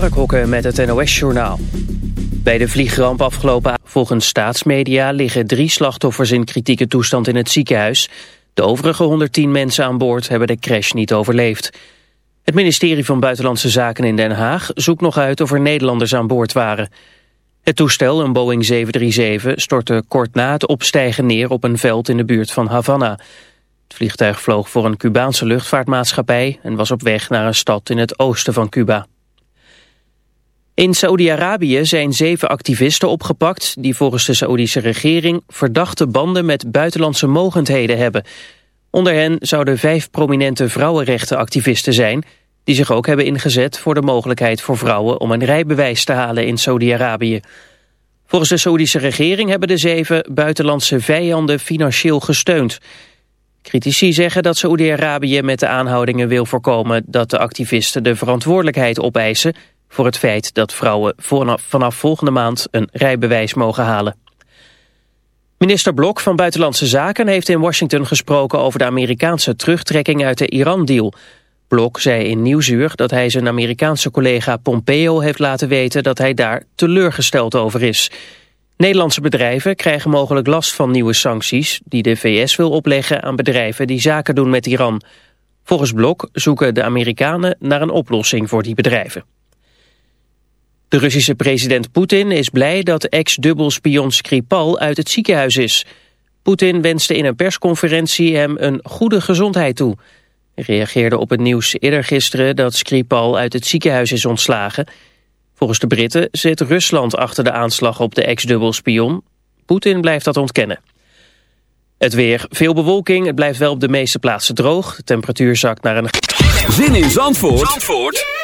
Mark Hokken met het NOS-journaal. Bij de vliegramp afgelopen volgens staatsmedia liggen drie slachtoffers in kritieke toestand in het ziekenhuis. De overige 110 mensen aan boord hebben de crash niet overleefd. Het ministerie van Buitenlandse Zaken in Den Haag zoekt nog uit of er Nederlanders aan boord waren. Het toestel, een Boeing 737, stortte kort na het opstijgen neer op een veld in de buurt van Havana. Het vliegtuig vloog voor een Cubaanse luchtvaartmaatschappij en was op weg naar een stad in het oosten van Cuba. In Saoedi-Arabië zijn zeven activisten opgepakt die volgens de Saoedische regering verdachte banden met buitenlandse mogendheden hebben. Onder hen zouden vijf prominente vrouwenrechtenactivisten zijn die zich ook hebben ingezet voor de mogelijkheid voor vrouwen om een rijbewijs te halen in Saoedi-Arabië. Volgens de Saoedische regering hebben de zeven buitenlandse vijanden financieel gesteund. Critici zeggen dat Saoedi-Arabië met de aanhoudingen wil voorkomen dat de activisten de verantwoordelijkheid opeisen voor het feit dat vrouwen vanaf volgende maand een rijbewijs mogen halen. Minister Blok van Buitenlandse Zaken heeft in Washington gesproken over de Amerikaanse terugtrekking uit de Iran-deal. Blok zei in Nieuwsuur dat hij zijn Amerikaanse collega Pompeo heeft laten weten dat hij daar teleurgesteld over is. Nederlandse bedrijven krijgen mogelijk last van nieuwe sancties die de VS wil opleggen aan bedrijven die zaken doen met Iran. Volgens Blok zoeken de Amerikanen naar een oplossing voor die bedrijven. De Russische president Poetin is blij dat ex-dubbelspion Skripal uit het ziekenhuis is. Poetin wenste in een persconferentie hem een goede gezondheid toe. Hij reageerde op het nieuws eerder gisteren dat Skripal uit het ziekenhuis is ontslagen. Volgens de Britten zit Rusland achter de aanslag op de ex-dubbelspion. Poetin blijft dat ontkennen. Het weer, veel bewolking, het blijft wel op de meeste plaatsen droog. De temperatuur zakt naar een... Zin in Zandvoort, Zandvoort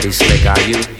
Ready, Slick. Are you?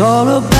all about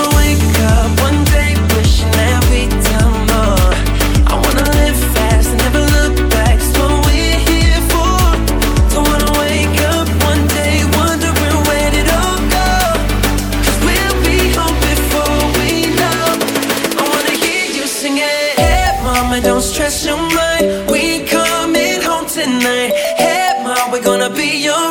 gonna be alright.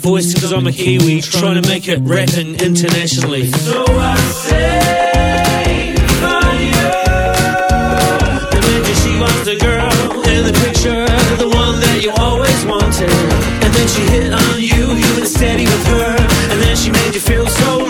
voice cause I'm a Kiwi Trying to make it rapping internationally. So I say for you Imagine she was the girl in the picture The one that you always wanted. And then she hit on you, you were steady with her. And then she made you feel so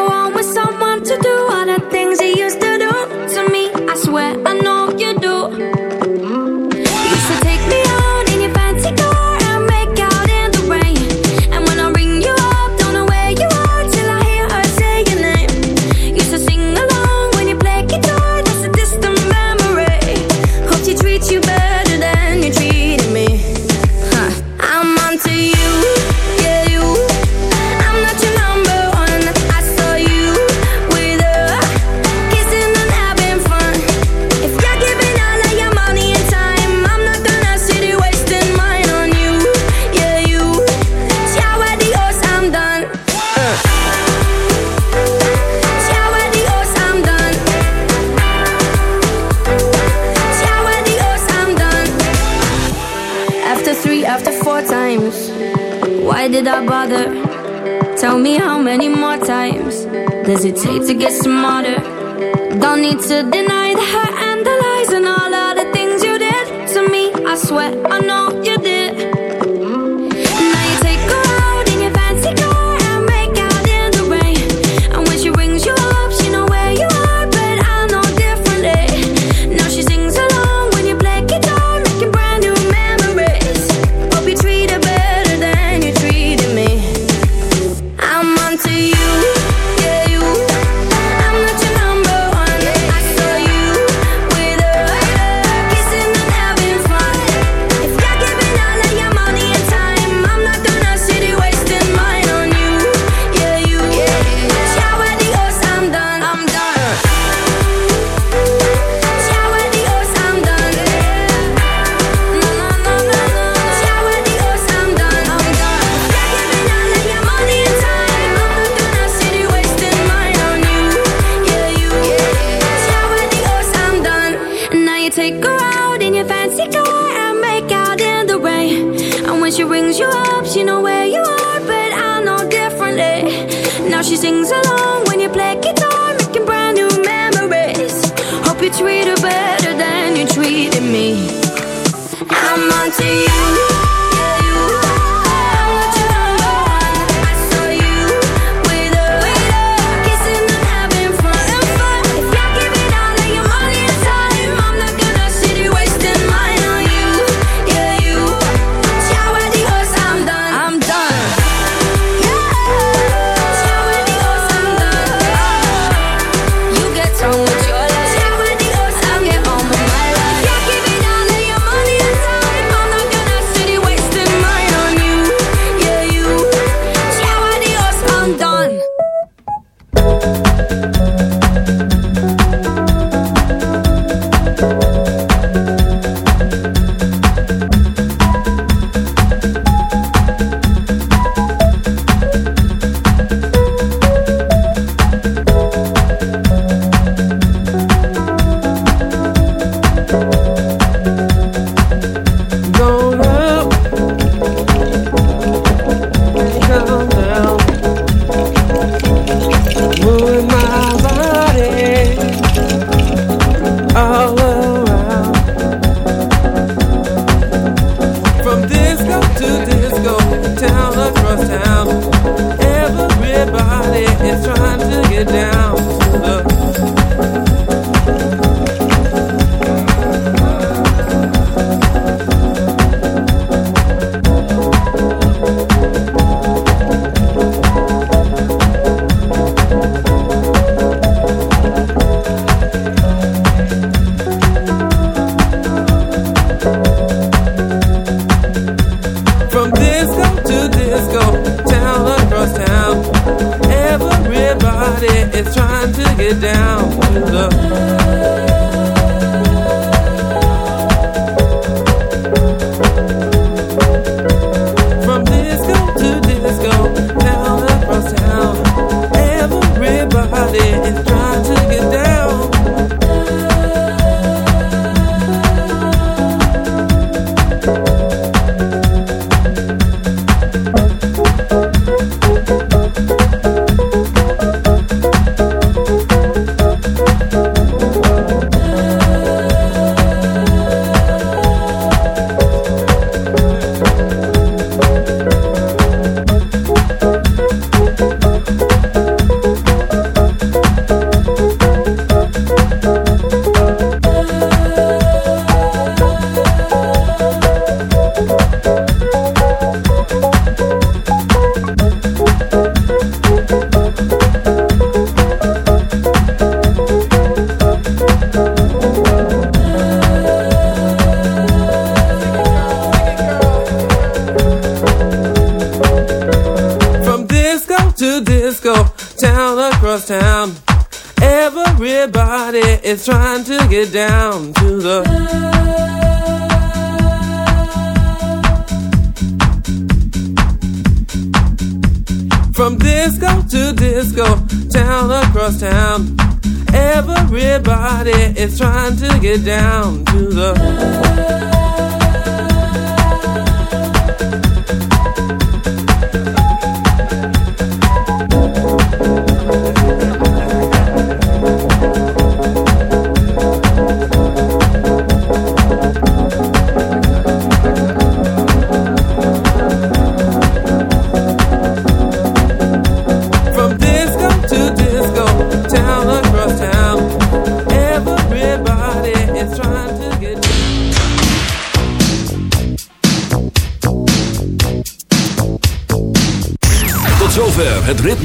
get down.